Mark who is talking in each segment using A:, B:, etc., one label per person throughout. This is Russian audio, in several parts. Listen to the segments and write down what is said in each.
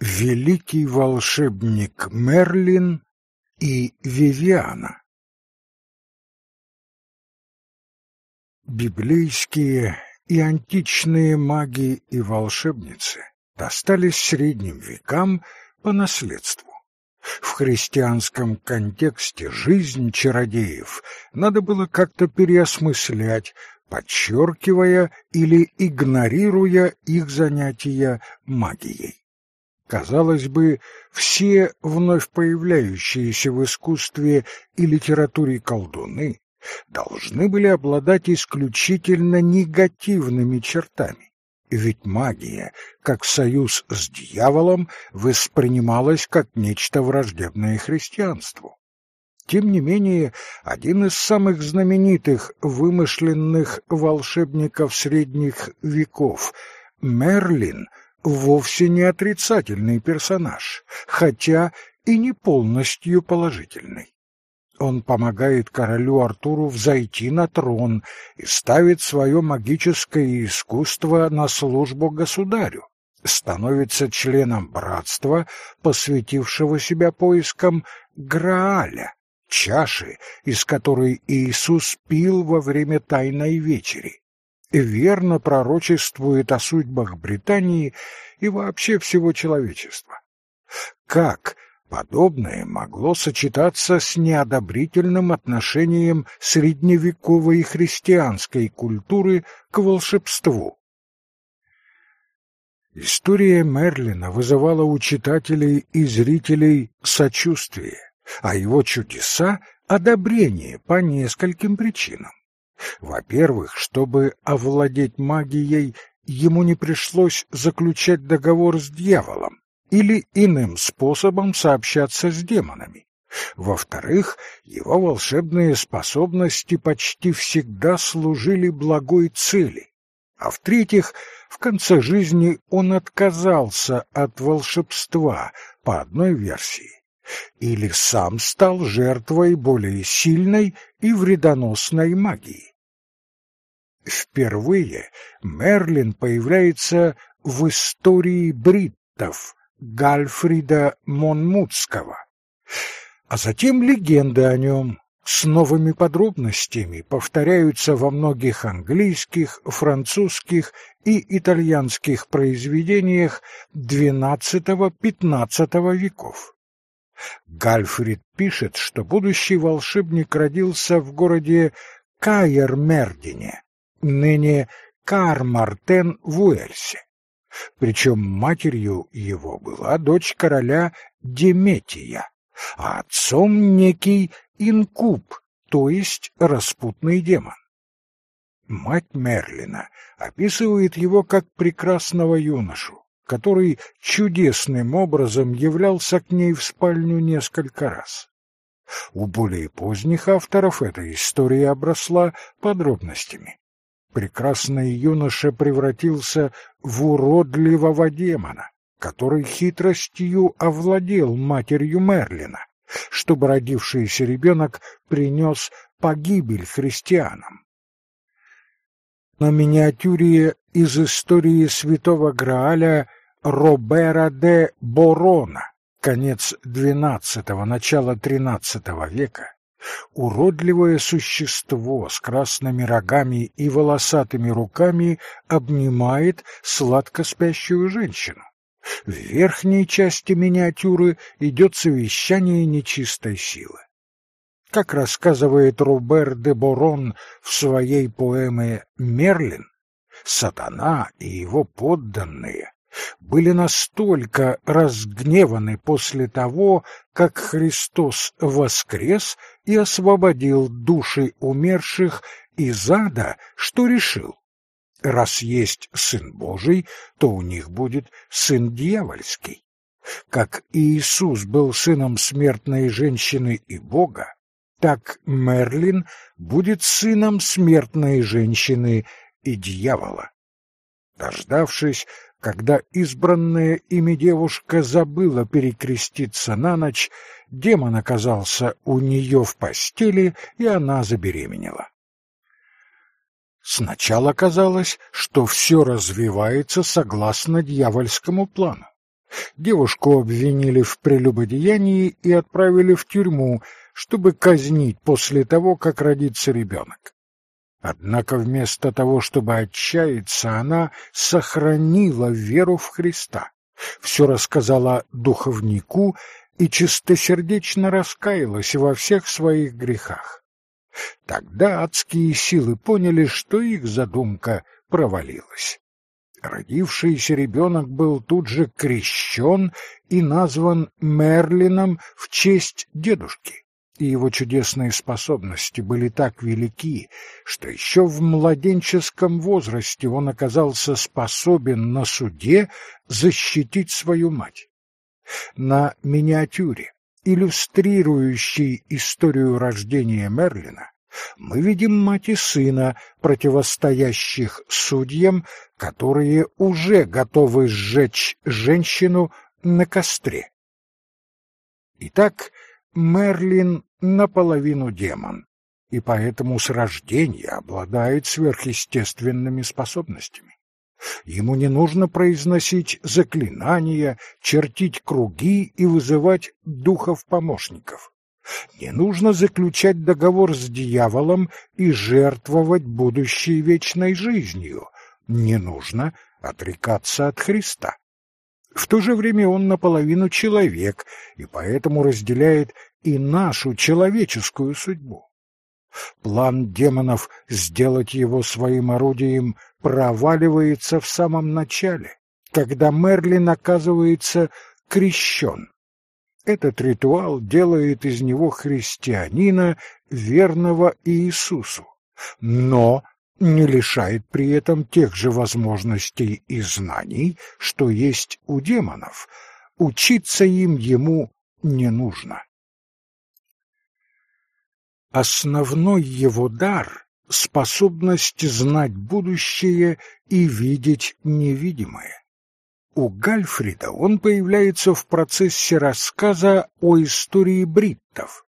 A: Великий волшебник Мерлин и Вивиана Библейские и античные маги и волшебницы достались средним векам по наследству. В христианском контексте жизнь чародеев надо было как-то переосмыслять, подчеркивая или игнорируя их занятия магией. Казалось бы, все вновь появляющиеся в искусстве и литературе колдуны должны были обладать исключительно негативными чертами. Ведь магия, как союз с дьяволом, воспринималась как нечто враждебное христианству. Тем не менее, один из самых знаменитых вымышленных волшебников средних веков, Мерлин, вовсе не отрицательный персонаж, хотя и не полностью положительный. Он помогает королю Артуру взойти на трон и ставит свое магическое искусство на службу государю, становится членом братства, посвятившего себя поискам Грааля, чаши, из которой Иисус пил во время Тайной Вечери, и верно пророчествует о судьбах Британии и вообще всего человечества. Как Подобное могло сочетаться с неодобрительным отношением средневековой христианской культуры к волшебству. История Мерлина вызывала у читателей и зрителей сочувствие, а его чудеса — одобрение по нескольким причинам. Во-первых, чтобы овладеть магией, ему не пришлось заключать договор с дьяволом, или иным способом сообщаться с демонами. Во-вторых, его волшебные способности почти всегда служили благой цели. А в-третьих, в конце жизни он отказался от волшебства по одной версии. Или сам стал жертвой более сильной и вредоносной магии. Впервые Мерлин появляется в истории бриттов, Гальфрида Монмутского, а затем легенды о нем с новыми подробностями повторяются во многих английских, французских и итальянских произведениях XII-XV веков. Гальфрид пишет, что будущий волшебник родился в городе Кайер-Мердине, ныне Кармартен в Уэльсе. Причем матерью его была дочь короля Деметия, а отцом некий инкуб, то есть распутный демон. Мать Мерлина описывает его как прекрасного юношу, который чудесным образом являлся к ней в спальню несколько раз. У более поздних авторов эта история обросла подробностями прекрасный юноша превратился в уродливого демона, который хитростью овладел матерью Мерлина, чтобы родившийся ребенок принес погибель христианам. На миниатюре из истории святого Грааля Робера де Борона, конец XII – начало XIII века, уродливое существо с красными рогами и волосатыми руками обнимает сладко спящую женщину. В верхней части миниатюры идет совещание нечистой силы. Как рассказывает Робер де Борон в своей поэме «Мерлин», сатана и его подданные были настолько разгневаны после того, как Христос воскрес и освободил души умерших из ада, что решил. Раз есть Сын Божий, то у них будет Сын Дьявольский. Как Иисус был сыном смертной женщины и Бога, так Мерлин будет сыном смертной женщины и дьявола. Дождавшись, когда избранная ими девушка забыла перекреститься на ночь, демон оказался у нее в постели, и она забеременела. Сначала казалось, что все развивается согласно дьявольскому плану. девушку обвинили в прелюбодеянии и отправили в тюрьму, чтобы казнить после того, как родится ребенок. Однако вместо того, чтобы отчаяться, она сохранила веру в Христа, все рассказала духовнику и чистосердечно раскаялась во всех своих грехах. Тогда адские силы поняли, что их задумка провалилась. Родившийся ребенок был тут же крещен и назван Мерлином в честь дедушки и его чудесные способности были так велики, что еще в младенческом возрасте он оказался способен на суде защитить свою мать. На миниатюре, иллюстрирующей историю рождения Мерлина, мы видим мать и сына, противостоящих судьям, которые уже готовы сжечь женщину на костре. Итак, Мерлин наполовину демон, и поэтому с рождения обладает сверхъестественными способностями. Ему не нужно произносить заклинания, чертить круги и вызывать духов-помощников. Не нужно заключать договор с дьяволом и жертвовать будущей вечной жизнью. Не нужно отрекаться от Христа. В то же время он наполовину человек и поэтому разделяет и нашу человеческую судьбу. План демонов сделать его своим орудием проваливается в самом начале, когда Мерлин оказывается крещен. Этот ритуал делает из него христианина, верного Иисусу, но не лишает при этом тех же возможностей и знаний, что есть у демонов. Учиться им ему не нужно. Основной его дар — способность знать будущее и видеть невидимое. У Гальфрида он появляется в процессе рассказа о истории бриттов.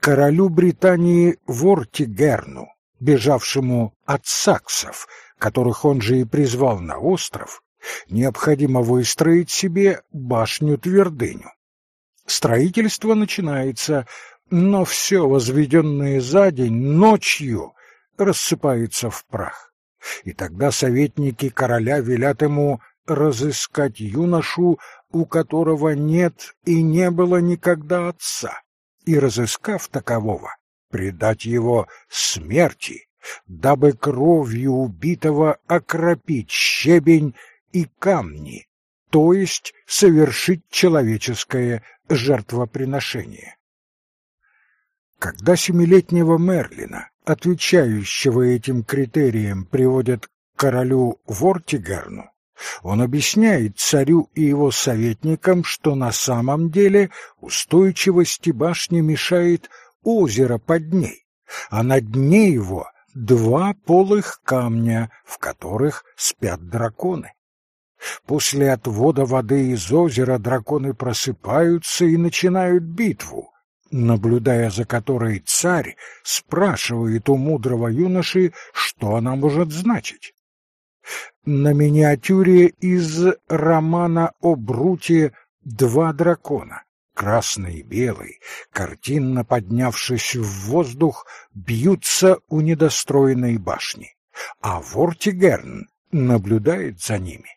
A: Королю Британии Вортигерну бежавшему от саксов, которых он же и призвал на остров, необходимо выстроить себе башню-твердыню. Строительство начинается, но все, возведенное за день, ночью, рассыпается в прах. И тогда советники короля велят ему разыскать юношу, у которого нет и не было никогда отца, и, разыскав такового, предать его смерти, дабы кровью убитого окропить щебень и камни, то есть совершить человеческое жертвоприношение. Когда семилетнего Мерлина, отвечающего этим критериям, приводят к королю Вортигарну, он объясняет царю и его советникам, что на самом деле устойчивости башни мешает озеро под ней, а на дне его два полых камня, в которых спят драконы. После отвода воды из озера драконы просыпаются и начинают битву, наблюдая за которой царь спрашивает у мудрого юноши, что она может значить. На миниатюре из романа о Бруте «Два дракона» красный и белый, картинно поднявшись в воздух, бьются у недостроенной башни, а Вортигерн наблюдает за ними.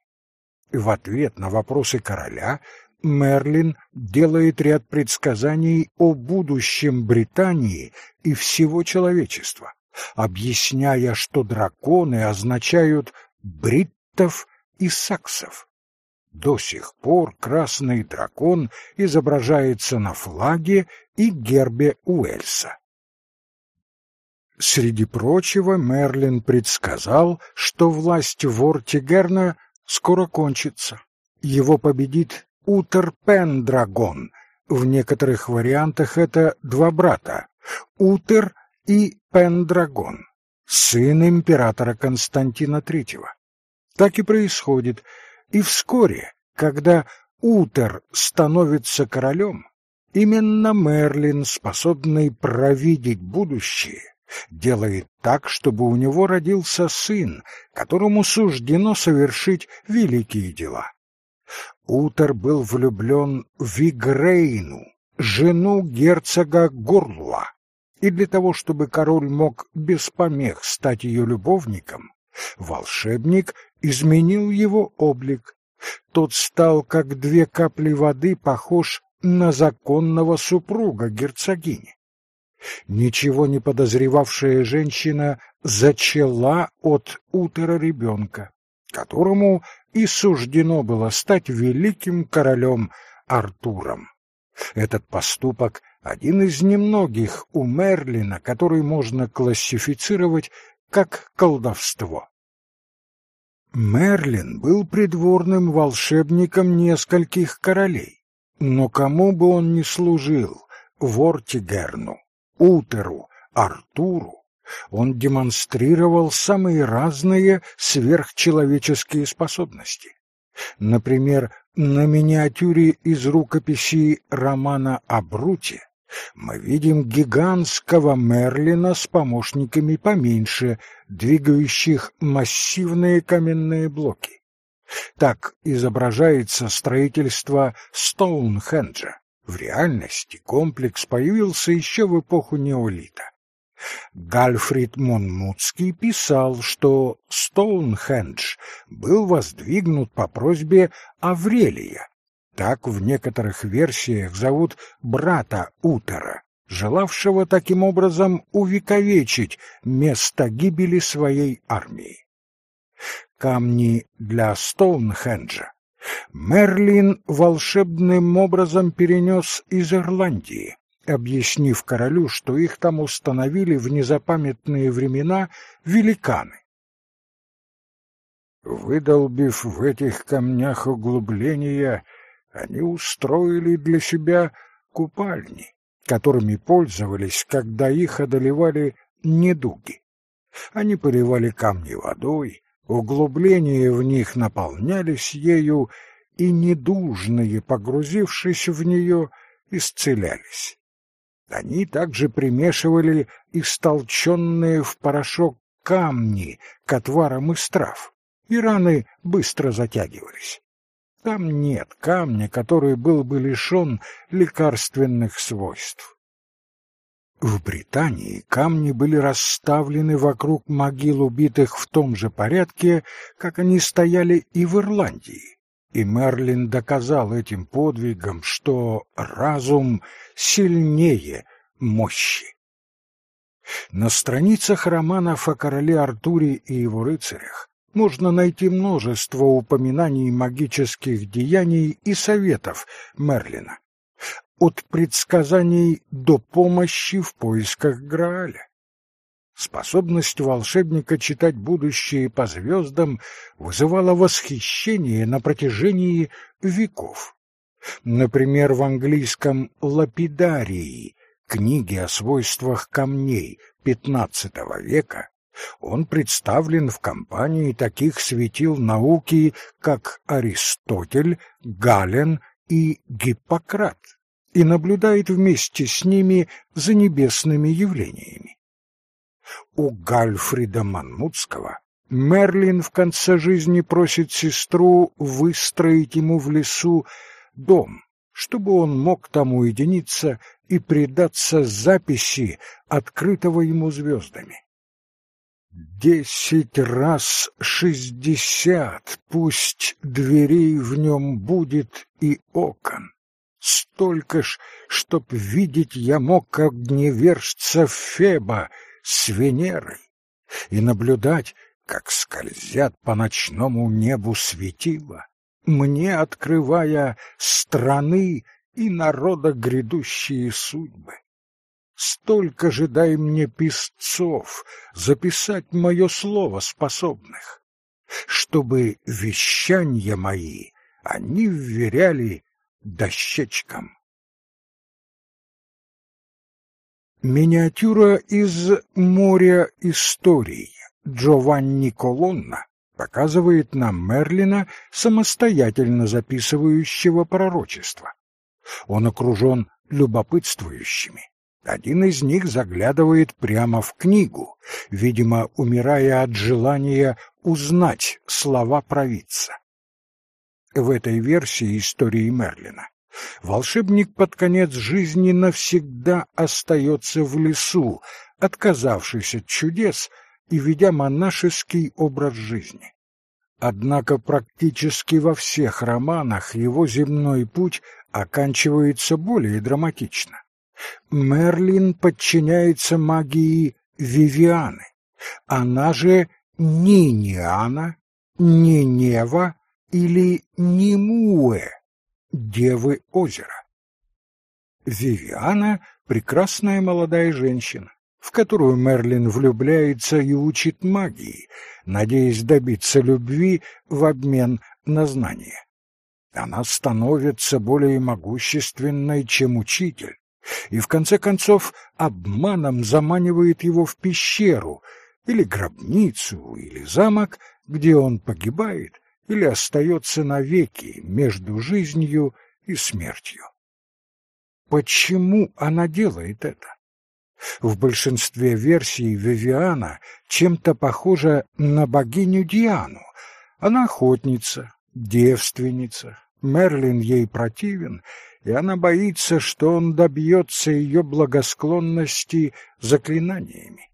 A: В ответ на вопросы короля Мерлин делает ряд предсказаний о будущем Британии и всего человечества, объясняя, что драконы означают бриттов и саксов. До сих пор красный дракон изображается на флаге и гербе Уэльса. Среди прочего Мерлин предсказал, что власть Вортигерна скоро кончится. Его победит Утер Пендрагон. В некоторых вариантах это два брата — Утер и Пендрагон, сын императора Константина III. Так и происходит — и вскоре, когда Утер становится королем, именно Мерлин, способный провидеть будущее, делает так, чтобы у него родился сын, которому суждено совершить великие дела. Утер был влюблен в Игрейну, жену герцога Горлуа, и для того, чтобы король мог без помех стать ее любовником, волшебник изменил его облик. Тот стал, как две капли воды, похож на законного супруга герцогини. Ничего не подозревавшая женщина зачала от утра ребенка, которому и суждено было стать великим королем Артуром. Этот поступок — один из немногих у Мерлина, который можно классифицировать как колдовство. Мерлин был придворным волшебником нескольких королей, но кому бы он ни служил, Вортигерну, Утеру, Артуру, он демонстрировал самые разные сверхчеловеческие способности. Например, на миниатюре из рукописи романа о Бруте мы видим гигантского Мерлина с помощниками поменьше, двигающих массивные каменные блоки. Так изображается строительство Стоунхенджа. В реальности комплекс появился еще в эпоху неолита. Гальфрид Монмутский писал, что Стоунхендж был воздвигнут по просьбе Аврелия. Так в некоторых версиях зовут брата Утера, желавшего таким образом увековечить место гибели своей армии. Камни для Стоунхенджа Мерлин волшебным образом перенес из Ирландии, объяснив королю, что их там установили в незапамятные времена великаны. Выдолбив в этих камнях углубления, они устроили для себя купальни, которыми пользовались, когда их одолевали недуги. Они поливали камни водой, углубления в них наполнялись ею, и недужные, погрузившись в нее, исцелялись. Они также примешивали истолченные в порошок камни к отварам из трав, и раны быстро затягивались. Там нет камня, который был бы лишен лекарственных свойств. В Британии камни были расставлены вокруг могил убитых в том же порядке, как они стояли и в Ирландии. И Мерлин доказал этим подвигом, что разум сильнее мощи. На страницах романов о короле Артуре и его рыцарях можно найти множество упоминаний магических деяний и советов Мерлина, от предсказаний до помощи в поисках Грааля. Способность волшебника читать будущее по звездам вызывала восхищение на протяжении веков. Например, в английском «Лапидарии» книге о свойствах камней XV века он представлен в компании таких светил науки, как Аристотель, Гален и Гиппократ, и наблюдает вместе с ними за небесными явлениями. У Гальфрида Манмутского Мерлин в конце жизни просит сестру выстроить ему в лесу дом, чтобы он мог там уединиться и предаться записи, открытого ему звездами. Десять раз шестьдесят, пусть дверей в нем будет и окон. Столько ж, чтоб видеть я мог огневержца Феба с Венерой и наблюдать, как скользят по ночному небу светила, мне открывая страны и народа грядущие судьбы. Столько же дай мне писцов записать мое слово способных, чтобы вещания мои они вверяли дощечкам. Миниатюра из «Моря историй» Джованни Колонна показывает нам Мерлина, самостоятельно записывающего пророчество. Он окружен любопытствующими. Один из них заглядывает прямо в книгу, видимо, умирая от желания узнать слова провидца. В этой версии истории Мерлина волшебник под конец жизни навсегда остается в лесу, отказавшись от чудес и ведя монашеский образ жизни. Однако практически во всех романах его земной путь оканчивается более драматично. Мерлин подчиняется магии Вивианы. Она же не Ниана, не Нева или Нимуэ, девы озера. Вивиана — прекрасная молодая женщина, в которую Мерлин влюбляется и учит магии, надеясь добиться любви в обмен на знания. Она становится более могущественной, чем учитель, и в конце концов обманом заманивает его в пещеру или гробницу или замок, где он погибает или остается навеки между жизнью и смертью. Почему она делает это? В большинстве версий Вивиана чем-то похожа на богиню Диану. Она охотница, девственница. Мерлин ей противен, и она боится, что он добьется ее благосклонности заклинаниями.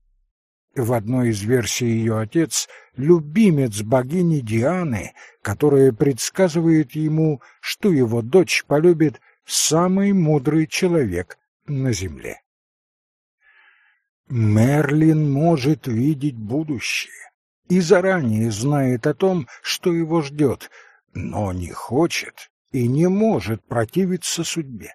A: В одной из версий ее отец — любимец богини Дианы, которая предсказывает ему, что его дочь полюбит самый мудрый человек на земле. Мерлин может видеть будущее и заранее знает о том, что его ждет, но не хочет и не может противиться судьбе.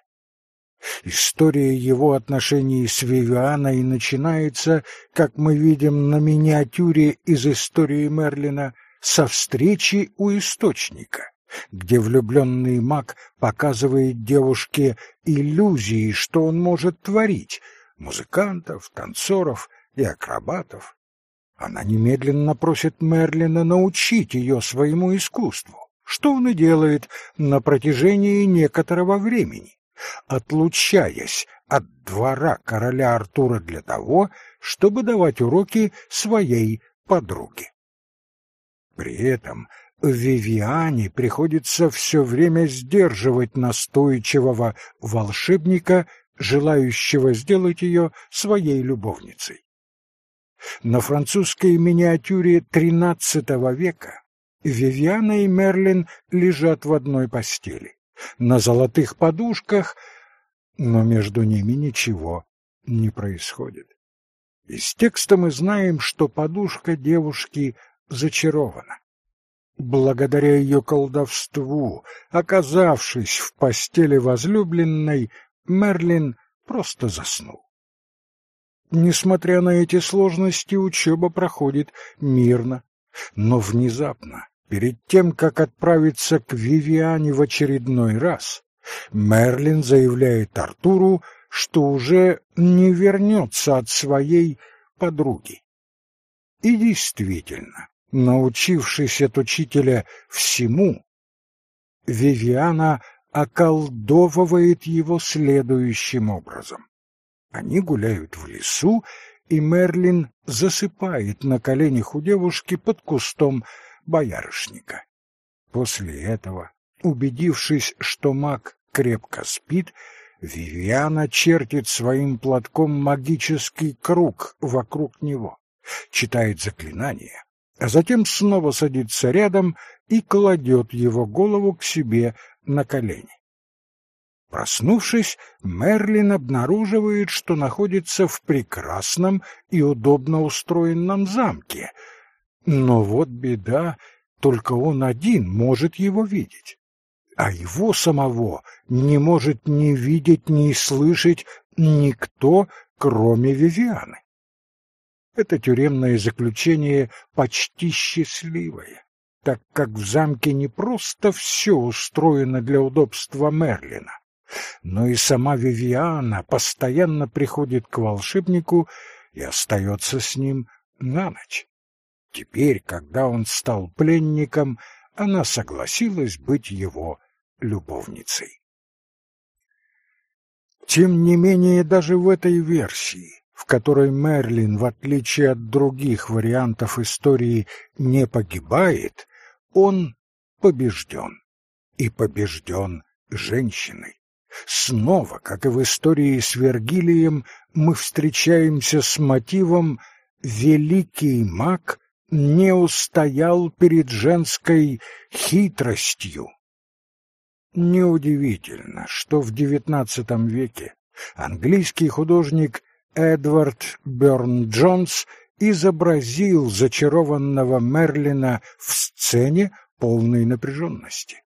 A: История его отношений с Вивианой начинается, как мы видим на миниатюре из истории Мерлина, со встречи у источника, где влюбленный маг показывает девушке иллюзии, что он может творить, музыкантов, танцоров и акробатов. Она немедленно просит Мерлина научить ее своему искусству, что он и делает на протяжении некоторого времени, отлучаясь от двора короля Артура для того, чтобы давать уроки своей подруге. При этом Вивиане приходится все время сдерживать настойчивого волшебника желающего сделать ее своей любовницей. На французской миниатюре XIII века Вивиана и Мерлин лежат в одной постели, на золотых подушках, но между ними ничего не происходит. Из текста мы знаем, что подушка девушки зачарована. Благодаря ее колдовству, оказавшись в постели возлюбленной, Мерлин просто заснул. Несмотря на эти сложности, учеба проходит мирно, но внезапно, перед тем, как отправиться к Вивиане в очередной раз, Мерлин заявляет Артуру, что уже не вернется от своей подруги. И действительно, научившись от учителя всему, Вивиана околдовывает его следующим образом. Они гуляют в лесу, и Мерлин засыпает на коленях у девушки под кустом боярышника. После этого, убедившись, что маг крепко спит, Вивиана чертит своим платком магический круг вокруг него, читает заклинание, а затем снова садится рядом и кладет его голову к себе на колени. Проснувшись, Мерлин обнаруживает, что находится в прекрасном и удобно устроенном замке. Но вот беда, только он один может его видеть. А его самого не может ни видеть, ни слышать никто, кроме Вивианы. Это тюремное заключение почти счастливое так как в замке не просто все устроено для удобства Мерлина, но и сама Вивиана постоянно приходит к волшебнику и остается с ним на ночь. Теперь, когда он стал пленником, она согласилась быть его любовницей. Тем не менее, даже в этой версии, в которой Мерлин, в отличие от других вариантов истории, не погибает, он побежден. и побежден женщиной. Снова, как и в истории с Вергилием, мы встречаемся с мотивом «великий маг не устоял перед женской хитростью». Неудивительно, что в XIX веке английский художник Эдвард Бёрн-Джонс изобразил зачарованного Мерлина в сцене полной напряженности.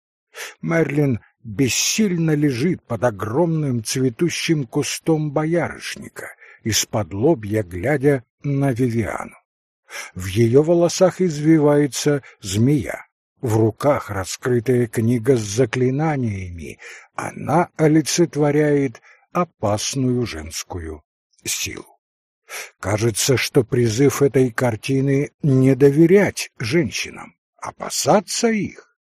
A: Мерлин бессильно лежит под огромным цветущим кустом боярышника, из-под лобья глядя на Вивиану. В ее волосах извивается змея, в руках раскрытая книга с заклинаниями, она олицетворяет опасную женскую силу. Кажется, что призыв этой картины не доверять женщинам, опасаться их,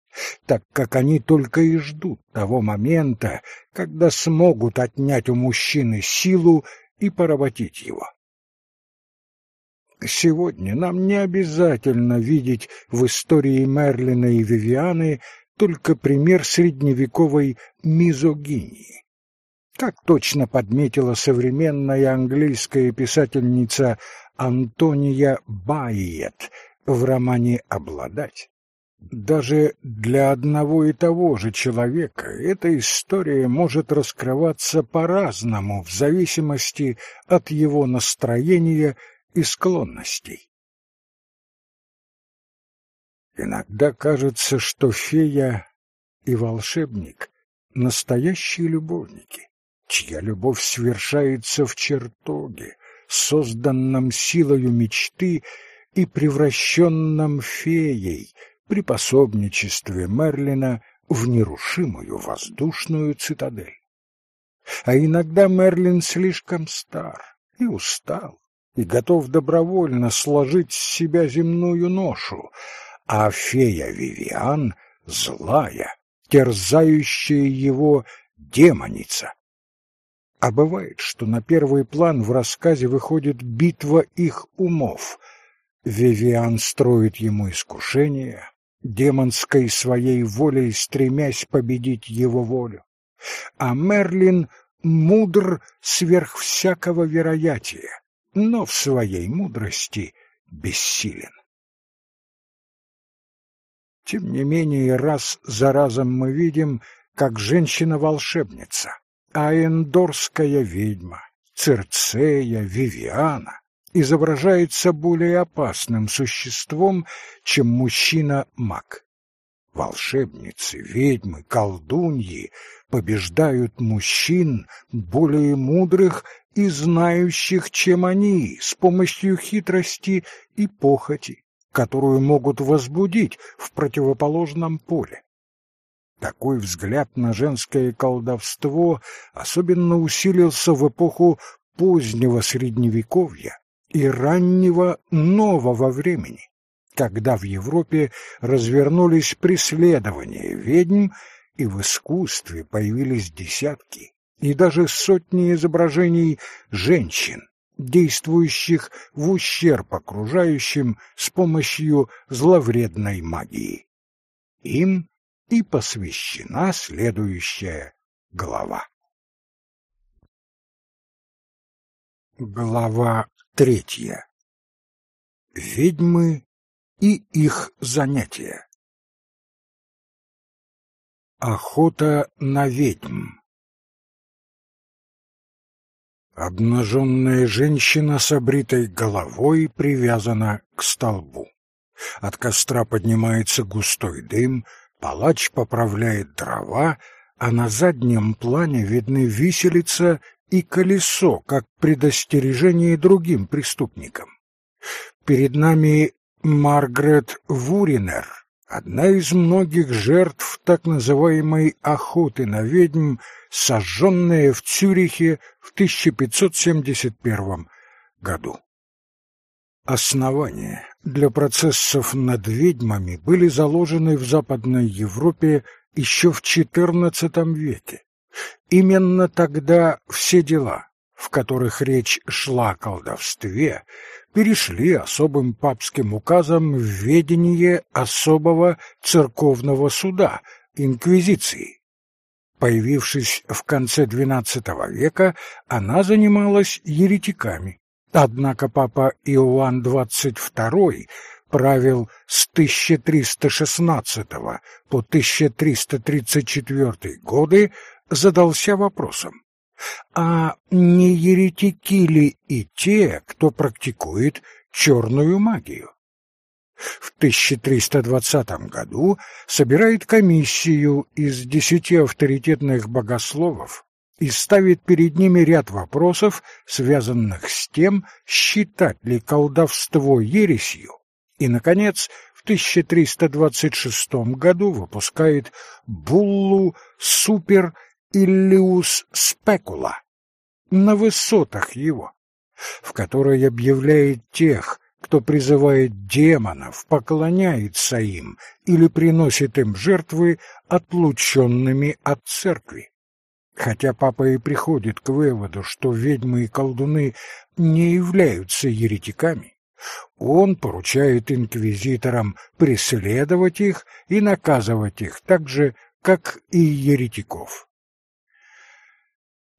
A: так как они только и ждут того момента, когда смогут отнять у мужчины силу и поработить его. Сегодня нам не обязательно видеть в истории Мерлина и Вивианы только пример средневековой мизогинии. Как точно подметила современная английская писательница Антония Байет в романе «Обладать», даже для одного и того же человека эта история может раскрываться по-разному в зависимости от его настроения и склонностей. Иногда кажется, что фея и волшебник — настоящие любовники, чья любовь свершается в чертоге, созданном силою мечты и превращенном феей при пособничестве Мерлина в нерушимую воздушную цитадель. А иногда Мерлин слишком стар и устал, и готов добровольно сложить с себя земную ношу, а фея Вивиан — злая, терзающая его демоница. А бывает, что на первый план в рассказе выходит битва их умов. Вивиан строит ему искушение, демонской своей волей стремясь победить его волю. А Мерлин мудр сверх всякого вероятия, но в своей мудрости бессилен. Тем не менее, раз за разом мы видим, как женщина-волшебница, аэндорская ведьма, Церцея, Вивиана изображается более опасным существом, чем мужчина-маг. Волшебницы, ведьмы, колдуньи побеждают мужчин более мудрых и знающих, чем они, с помощью хитрости и похоти, которую могут возбудить в противоположном поле. Такой взгляд на женское колдовство особенно усилился в эпоху позднего Средневековья и раннего нового времени, когда в Европе развернулись преследования ведьм и в искусстве появились десятки и даже сотни изображений женщин, действующих в ущерб окружающим с помощью зловредной магии. Им и посвящена следующая глава. Глава третья. Ведьмы и их занятия. Охота на ведьм. Обнаженная женщина с обритой головой привязана к столбу. От костра поднимается густой дым, Палач поправляет дрова, а на заднем плане видны виселица и колесо, как предостережение другим преступникам. Перед нами Маргарет Вуринер, одна из многих жертв так называемой охоты на ведьм, сожженная в Цюрихе в 1571 году. Основания для процессов над ведьмами были заложены в Западной Европе еще в XIV веке. Именно тогда все дела, в которых речь шла о колдовстве, перешли особым папским указом в ведение особого церковного суда, инквизиции. Появившись в конце XII века, она занималась еретиками. Однако папа Иоанн XXII правил с 1316 по 1334 годы, задался вопросом, а не еретики ли и те, кто практикует черную магию? в 1320 году собирает комиссию из десяти авторитетных богословов и ставит перед ними ряд вопросов, связанных с тем, считать ли колдовство ересью, и, наконец, в 1326 году выпускает буллу «Супер Иллиус Спекула» на высотах его, в которой объявляет тех, кто призывает демонов, поклоняется им или приносит им жертвы отлученными от церкви. Хотя папа и приходит к выводу, что ведьмы и колдуны не являются еретиками, он поручает инквизиторам преследовать их и наказывать их так же, как и еретиков.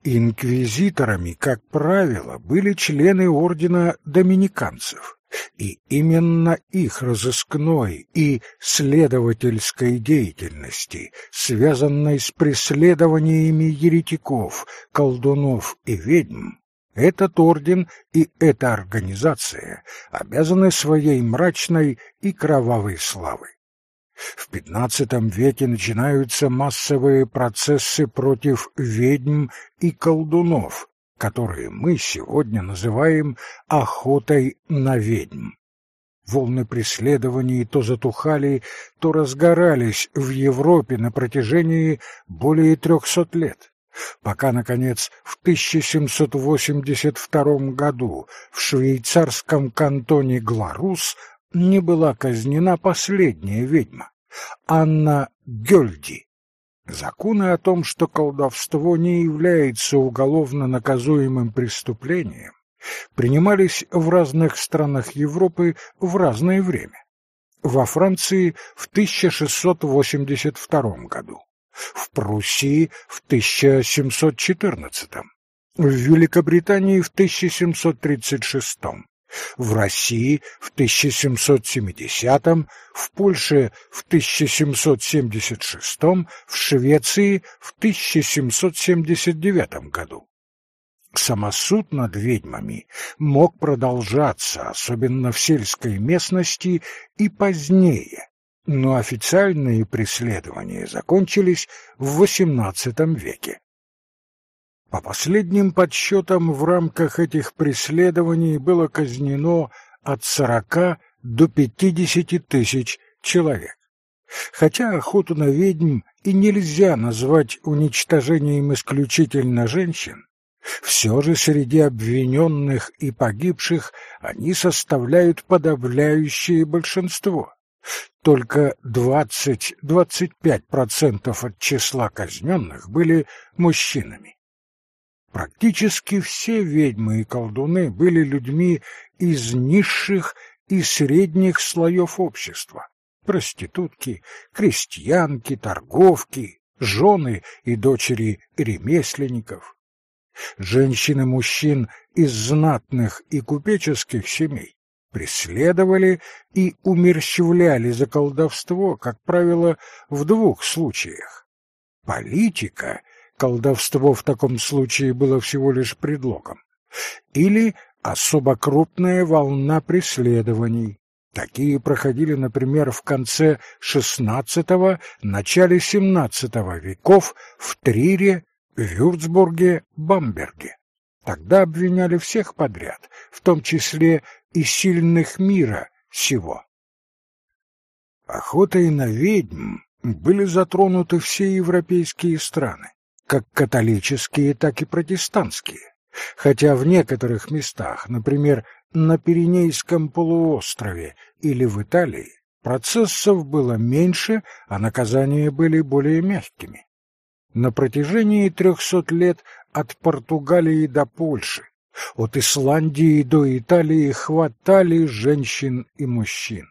A: Инквизиторами, как правило, были члены ордена доминиканцев, и именно их разыскной и следовательской деятельности, связанной с преследованиями еретиков, колдунов и ведьм, этот орден и эта организация обязаны своей мрачной и кровавой славой. В XV веке начинаются массовые процессы против ведьм и колдунов, которые мы сегодня называем охотой на ведьм. Волны преследований то затухали, то разгорались в Европе на протяжении более трехсот лет, пока, наконец, в 1782 году в швейцарском кантоне Гларус не была казнена последняя ведьма, Анна Гёльди, Законы о том, что колдовство не является уголовно наказуемым преступлением, принимались в разных странах Европы в разное время. Во Франции в 1682 году, в Пруссии в 1714, в Великобритании в 1736, в России в 1770, в Польше в 1776, в Швеции в 1779 году. Самосуд над ведьмами мог продолжаться, особенно в сельской местности, и позднее, но официальные преследования закончились в XVIII веке. По последним подсчетам, в рамках этих преследований было казнено от сорока до пятидесяти тысяч человек. Хотя охоту на ведьм и нельзя назвать уничтожением исключительно женщин, все же среди обвиненных и погибших они составляют подавляющее большинство. Только 20-25% от числа казненных были мужчинами. Практически все ведьмы и колдуны были людьми из низших и средних слоев общества. Проститутки, крестьянки, торговки, жены и дочери ремесленников. Женщины мужчин из знатных и купеческих семей преследовали и умерщвляли за колдовство, как правило, в двух случаях. Политика колдовство в таком случае было всего лишь предлогом, или особо крупная волна преследований. Такие проходили, например, в конце XVI – начале XVII веков в Трире, Вюрцбурге, Бамберге. Тогда обвиняли всех подряд, в том числе и сильных мира сего. Охотой на ведьм были затронуты все европейские страны как католические, так и протестантские, хотя в некоторых местах, например, на Пиренейском полуострове или в Италии, процессов было меньше, а наказания были более мягкими. На протяжении трехсот лет от Португалии до Польши, от Исландии до Италии хватали женщин и мужчин,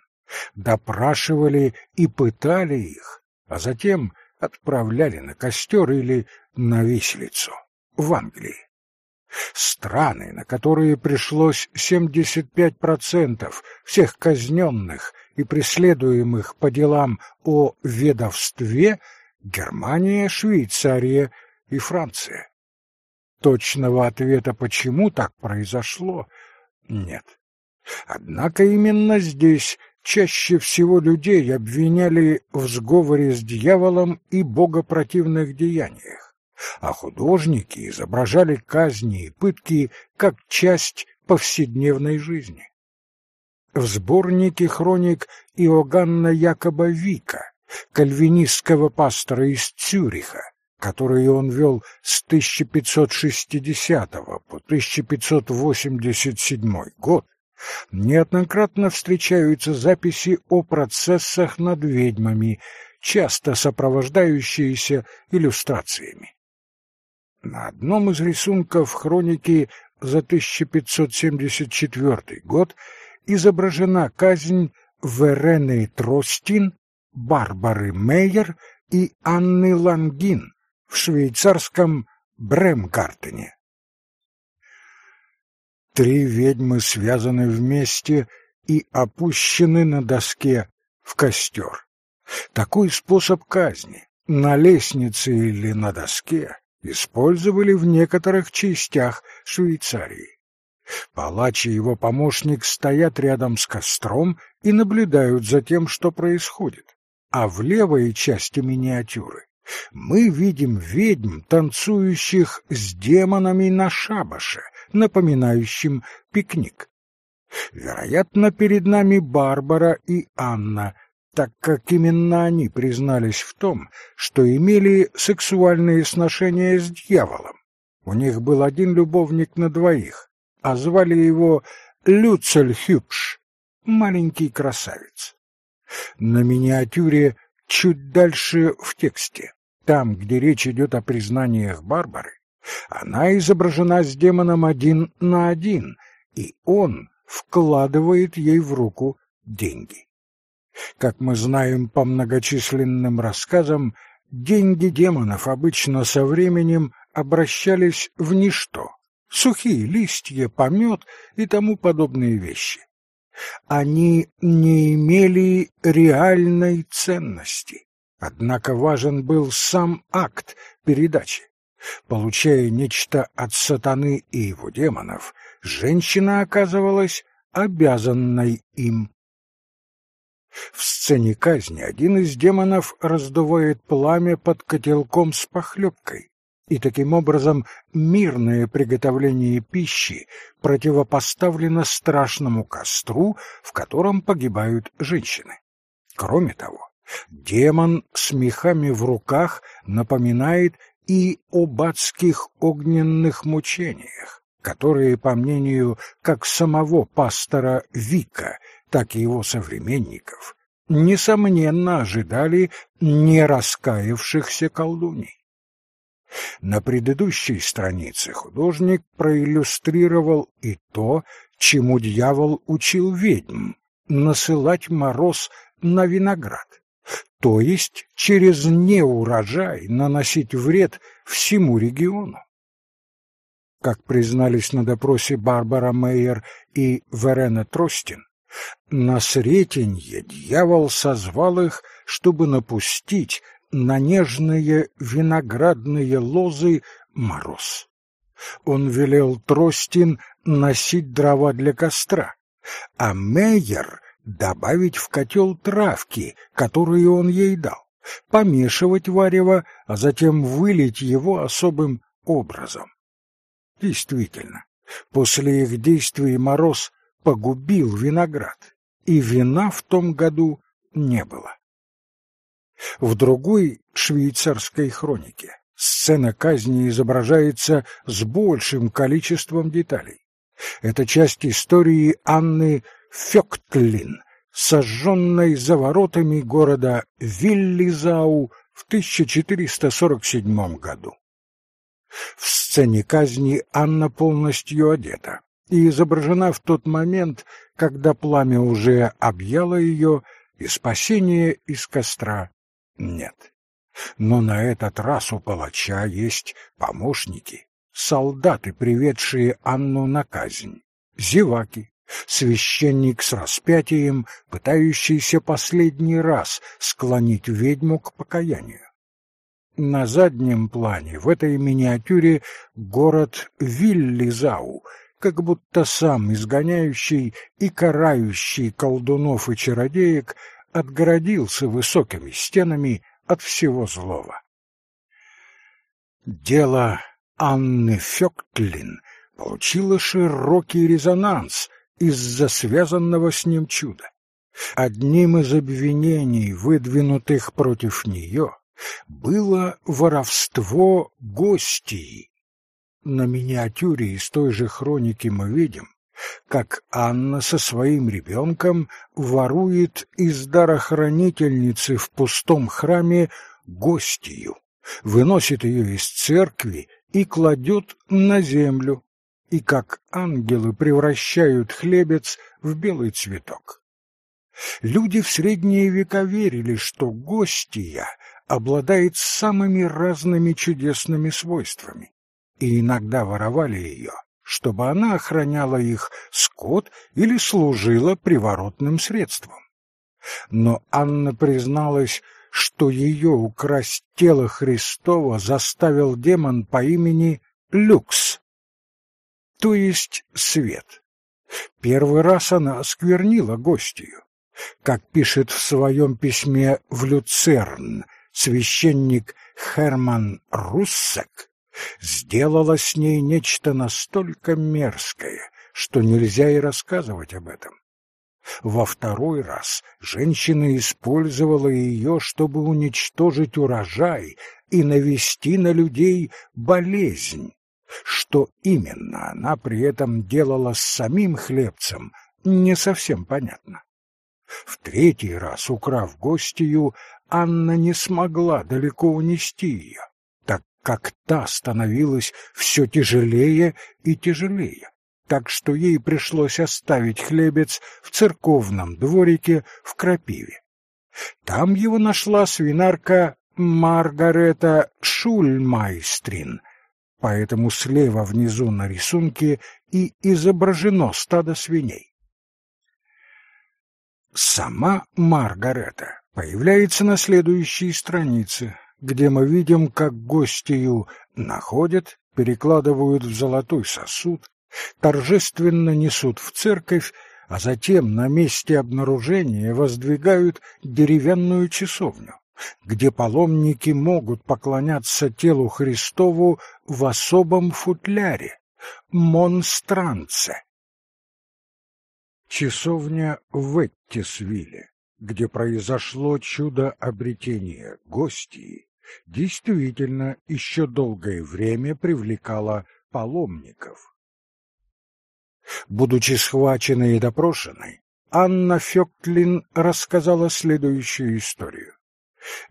A: допрашивали и пытали их, а затем отправляли на костер или на виселицу в Англии. Страны, на которые пришлось 75% всех казненных и преследуемых по делам о ведовстве Германия, Швейцария и Франция. Точного ответа, почему так произошло, нет. Однако именно здесь чаще всего людей обвиняли в сговоре с дьяволом и богопротивных деяниях, а художники изображали казни и пытки как часть повседневной жизни. В сборнике хроник Иоганна Якоба Вика, кальвинистского пастора из Цюриха, которые он вел с 1560 по 1587 год, неоднократно встречаются записи о процессах над ведьмами, часто сопровождающиеся иллюстрациями. На одном из рисунков хроники за 1574 год изображена казнь Верены Тростин, Барбары Мейер и Анны Лангин в швейцарском Бремгартене. Три ведьмы связаны вместе и опущены на доске в костер. Такой способ казни на лестнице или на доске использовали в некоторых частях Швейцарии. Палач и его помощник стоят рядом с костром и наблюдают за тем, что происходит. А в левой части миниатюры мы видим ведьм, танцующих с демонами на шабаше, напоминающем пикник. Вероятно, перед нами Барбара и Анна, так как именно они признались в том, что имели сексуальные сношения с дьяволом. У них был один любовник на двоих, а звали его Люцельхюбш, маленький красавец. На миниатюре чуть дальше в тексте там, где речь идет о признаниях Барбары, она изображена с демоном один на один, и он вкладывает ей в руку деньги. Как мы знаем по многочисленным рассказам, деньги демонов обычно со временем обращались в ничто. Сухие листья, помет и тому подобные вещи. Они не имели реальной ценности. Однако важен был сам акт передачи. Получая нечто от сатаны и его демонов, женщина оказывалась обязанной им. В сцене казни один из демонов раздувает пламя под котелком с похлебкой, и таким образом мирное приготовление пищи противопоставлено страшному костру, в котором погибают женщины. Кроме того, Демон с мехами в руках напоминает и об адских огненных мучениях, которые, по мнению как самого пастора Вика, так и его современников, несомненно ожидали не раскаявшихся колдуней. На предыдущей странице художник проиллюстрировал и то, чему дьявол учил ведьм — насылать мороз на виноград то есть через неурожай наносить вред всему региону. Как признались на допросе Барбара Мейер и Верена Тростин, на Сретенье дьявол созвал их, чтобы напустить на нежные виноградные лозы мороз. Он велел Тростин носить дрова для костра, а Мейер добавить в котел травки, которые он ей дал, помешивать варево, а затем вылить его особым образом. Действительно, после их действий мороз погубил виноград, и вина в том году не было. В другой швейцарской хронике сцена казни изображается с большим количеством деталей. Это часть истории Анны Фёктлин, сожженной за воротами города Виллизау в 1447 году. В сцене казни Анна полностью одета и изображена в тот момент, когда пламя уже объяло ее, и спасения из костра нет. Но на этот раз у палача есть помощники, солдаты, приведшие Анну на казнь, зеваки, священник с распятием, пытающийся последний раз склонить ведьму к покаянию. На заднем плане в этой миниатюре город Виллизау, как будто сам изгоняющий и карающий колдунов и чародеек отгородился высокими стенами от всего злого. Дело Анны Фёктлин получило широкий резонанс из-за связанного с ним чуда. Одним из обвинений, выдвинутых против нее, было воровство гостей. На миниатюре из той же хроники мы видим, как Анна со своим ребенком ворует из дарохранительницы в пустом храме гостью, выносит ее из церкви и кладет на землю, и как ангелы превращают хлебец в белый цветок. Люди в средние века верили, что гостья обладает самыми разными чудесными свойствами, и иногда воровали ее, чтобы она охраняла их скот или служила приворотным средством. Но Анна призналась, что ее украсть тело Христова заставил демон по имени Люкс, то есть свет. Первый раз она осквернила гостью. Как пишет в своем письме в Люцерн священник Херман Руссек, сделала с ней нечто настолько мерзкое, что нельзя и рассказывать об этом. Во второй раз женщина использовала ее, чтобы уничтожить урожай и навести на людей болезнь. Что именно она при этом делала с самим хлебцем, не совсем понятно. В третий раз, украв гостью, Анна не смогла далеко унести ее, так как та становилась все тяжелее и тяжелее, так что ей пришлось оставить хлебец в церковном дворике в Крапиве. Там его нашла свинарка Маргарета Шульмайстрин, поэтому слева внизу на рисунке и изображено стадо свиней. Сама Маргарета появляется на следующей странице, где мы видим, как гостью находят, перекладывают в золотой сосуд, торжественно несут в церковь, а затем на месте обнаружения воздвигают деревянную часовню, где паломники могут поклоняться телу Христову в особом футляре — монстранце. Часовня в Эттисвилле, где произошло чудо обретения гостей, действительно еще долгое время привлекала паломников. Будучи схваченной и допрошенной, Анна Фёктлин рассказала следующую историю.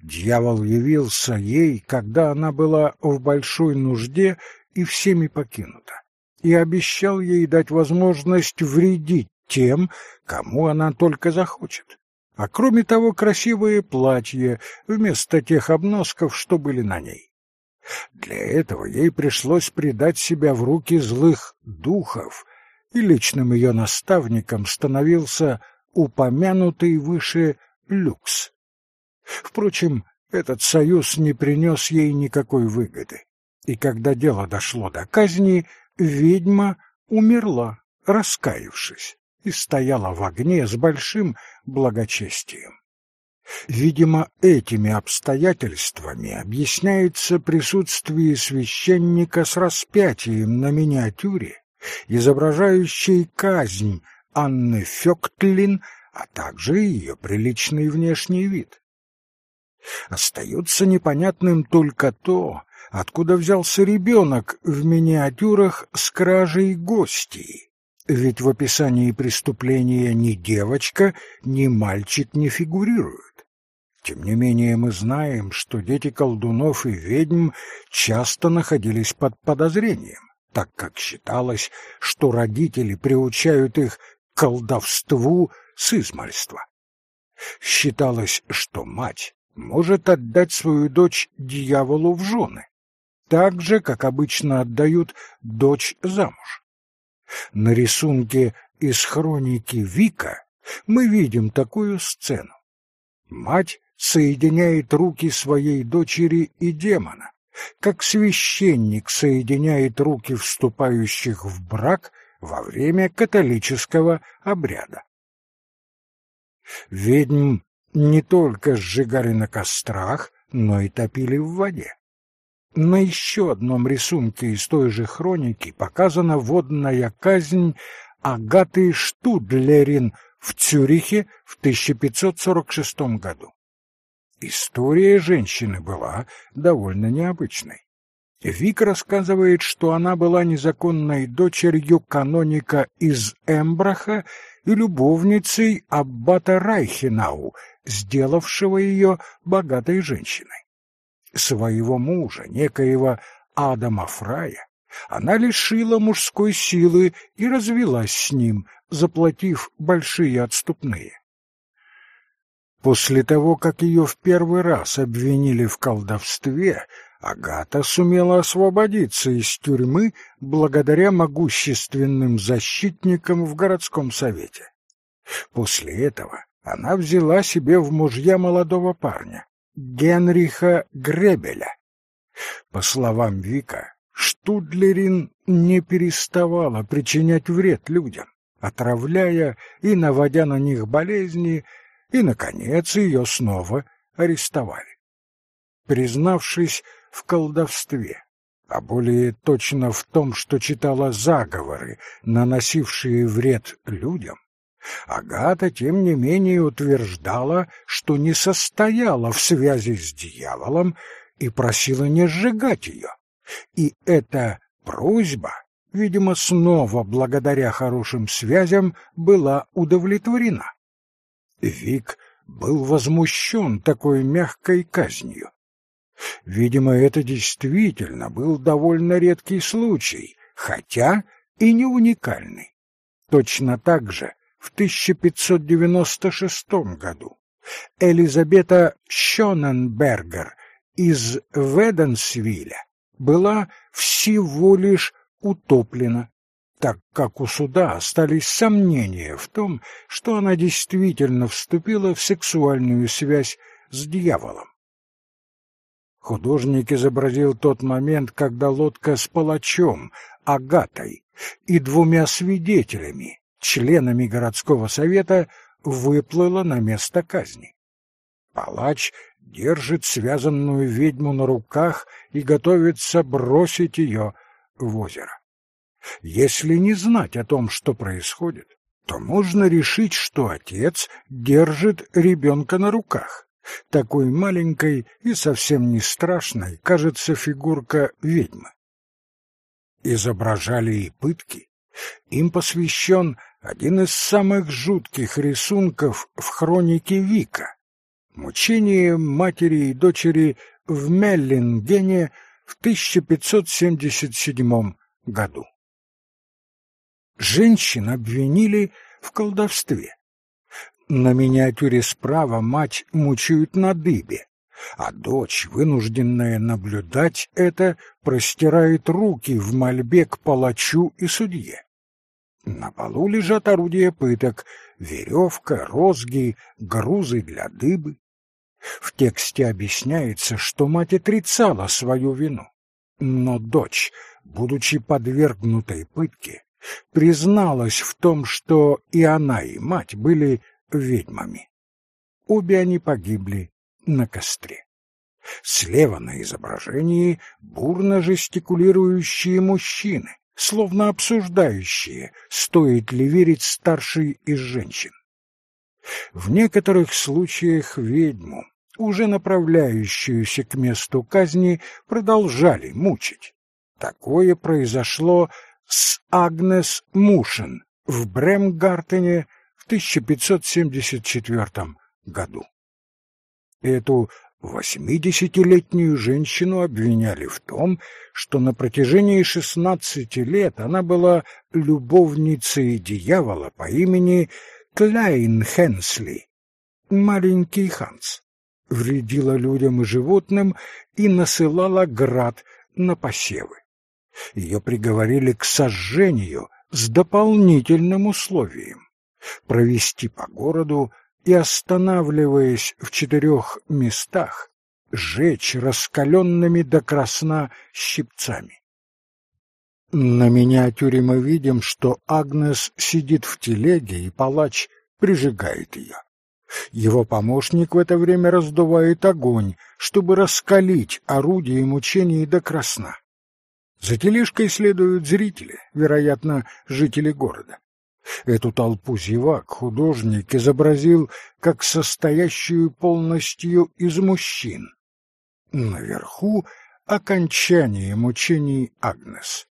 A: Дьявол явился ей, когда она была в большой нужде и всеми покинута, и обещал ей дать возможность вредить тем, кому она только захочет. А кроме того, красивые платья вместо тех обносков, что были на ней. Для этого ей пришлось предать себя в руки злых духов, и личным ее наставником становился упомянутый выше люкс. Впрочем, этот союз не принес ей никакой выгоды, и когда дело дошло до казни, ведьма умерла, раскаявшись и стояла в огне с большим благочестием. Видимо, этими обстоятельствами объясняется присутствие священника с распятием на миниатюре, изображающей казнь Анны Фёктлин, а также ее приличный внешний вид. Остается непонятным только то, откуда взялся ребенок в миниатюрах с кражей гостей ведь в описании преступления ни девочка, ни мальчик не фигурируют. Тем не менее мы знаем, что дети колдунов и ведьм часто находились под подозрением, так как считалось, что родители приучают их к колдовству с измальства. Считалось, что мать может отдать свою дочь дьяволу в жены, так же, как обычно отдают дочь замуж. На рисунке из хроники Вика мы видим такую сцену. Мать соединяет руки своей дочери и демона, как священник соединяет руки вступающих в брак во время католического обряда. Ведьм не только сжигали на кострах, но и топили в воде. На еще одном рисунке из той же хроники показана водная казнь Агаты Штудлерин в Цюрихе в 1546 году. История женщины была довольно необычной. Вик рассказывает, что она была незаконной дочерью каноника из Эмбраха и любовницей аббата Райхенау, сделавшего ее богатой женщиной. Своего мужа, некоего Адама Фрая, она лишила мужской силы и развелась с ним, заплатив большие отступные. После того, как ее в первый раз обвинили в колдовстве, Агата сумела освободиться из тюрьмы благодаря могущественным защитникам в городском совете. После этого она взяла себе в мужья молодого парня, Генриха Гребеля. По словам Вика, Штудлерин не переставала причинять вред людям, отравляя и наводя на них болезни, и, наконец, ее снова арестовали. Признавшись в колдовстве, а более точно в том, что читала заговоры, наносившие вред людям, Агата, тем не менее, утверждала, что не состояла в связи с дьяволом и просила не сжигать ее. И эта просьба, видимо, снова благодаря хорошим связям, была удовлетворена. Вик был возмущен такой мягкой казнью. Видимо, это действительно был довольно редкий случай, хотя и не уникальный. Точно так же в 1596 году Элизабета Шоненбергер из Веденсвилля была всего лишь утоплена так как у суда остались сомнения в том, что она действительно вступила в сексуальную связь с дьяволом. Художник изобразил тот момент, когда лодка с палачом, Агатой и двумя свидетелями, членами городского совета, выплыла на место казни. Палач держит связанную ведьму на руках и готовится бросить ее в озеро. Если не знать о том, что происходит, то можно решить, что отец держит ребенка на руках. Такой маленькой и совсем не страшной кажется фигурка ведьмы. Изображали и пытки. Им посвящен один из самых жутких рисунков в хронике Вика. Мучение матери и дочери в Меллингене в 1577 году женщин обвинили в колдовстве. На миниатюре справа мать мучают на дыбе, а дочь, вынужденная наблюдать это, простирает руки в мольбе к палачу и судье. На полу лежат орудия пыток, веревка, розги, грузы для дыбы. В тексте объясняется, что мать отрицала свою вину, но дочь, будучи подвергнутой пытке, призналась в том, что и она, и мать были ведьмами. Обе они погибли на костре. Слева на изображении бурно жестикулирующие мужчины, словно обсуждающие, стоит ли верить старшей из женщин. В некоторых случаях ведьму, уже направляющуюся к месту казни, продолжали мучить. Такое произошло с Агнес Мушен в Бремгартене 1574 году. Эту восьмидесятилетнюю женщину обвиняли в том, что на протяжении шестнадцати лет она была любовницей дьявола по имени Клайн Хенсли, маленький Ханс. вредила людям и животным и насылала град на посевы. Ее приговорили к сожжению с дополнительным условием — провести по городу и, останавливаясь в четырех местах, сжечь раскаленными до красна щипцами. На миниатюре мы видим, что Агнес сидит в телеге, и палач прижигает ее. Его помощник в это время раздувает огонь, чтобы раскалить орудие мучений до красна. За тележкой следуют зрители, вероятно, жители города. Эту толпу зевак художник изобразил как состоящую полностью из мужчин. Наверху окончание мучений Агнес.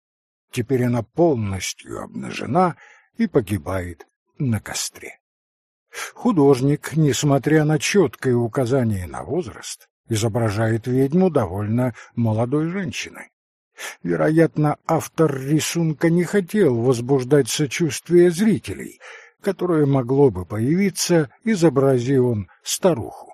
A: Теперь она полностью обнажена и погибает на костре. Художник, несмотря на четкое указание на возраст, изображает ведьму довольно молодой женщиной. Вероятно, автор рисунка не хотел возбуждать сочувствие зрителей, которое могло бы появиться, изобрази он старуху.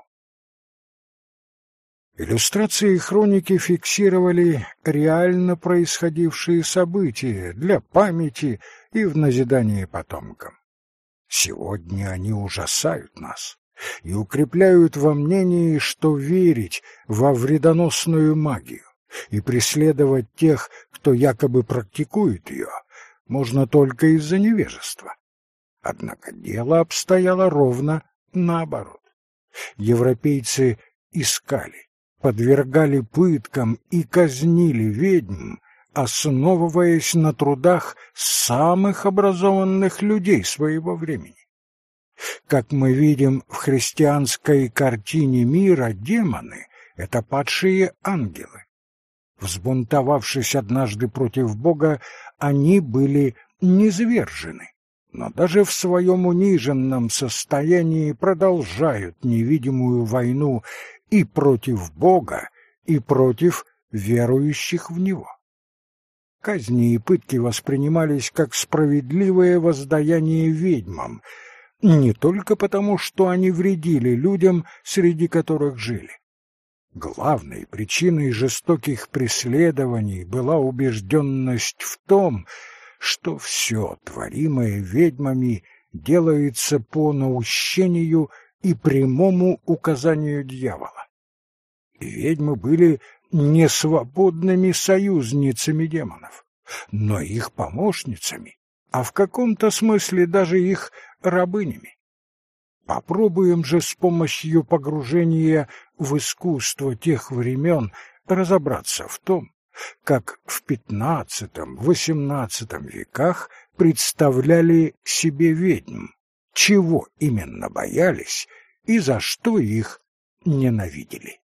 A: Иллюстрации хроники фиксировали реально происходившие события для памяти и в назидание потомкам. Сегодня они ужасают нас и укрепляют во мнении, что верить во вредоносную магию и преследовать тех, кто якобы практикует ее, можно только из-за невежества. Однако дело обстояло ровно наоборот. Европейцы искали, подвергали пыткам и казнили ведьм, основываясь на трудах самых образованных людей своего времени. Как мы видим в христианской картине мира, демоны — это падшие ангелы. Взбунтовавшись однажды против Бога, они были низвержены, но даже в своем униженном состоянии продолжают невидимую войну и против Бога, и против верующих в Него. Казни и пытки воспринимались как справедливое воздаяние ведьмам, не только потому, что они вредили людям, среди которых жили. Главной причиной жестоких преследований была убежденность в том, что все творимое ведьмами делается по наущению и прямому указанию дьявола. Ведьмы были не свободными союзницами демонов, но их помощницами, а в каком-то смысле даже их рабынями. Попробуем же с помощью погружения в искусство тех времен разобраться в том, как в XV-XVIII веках представляли себе ведьм, чего именно боялись и за что их ненавидели.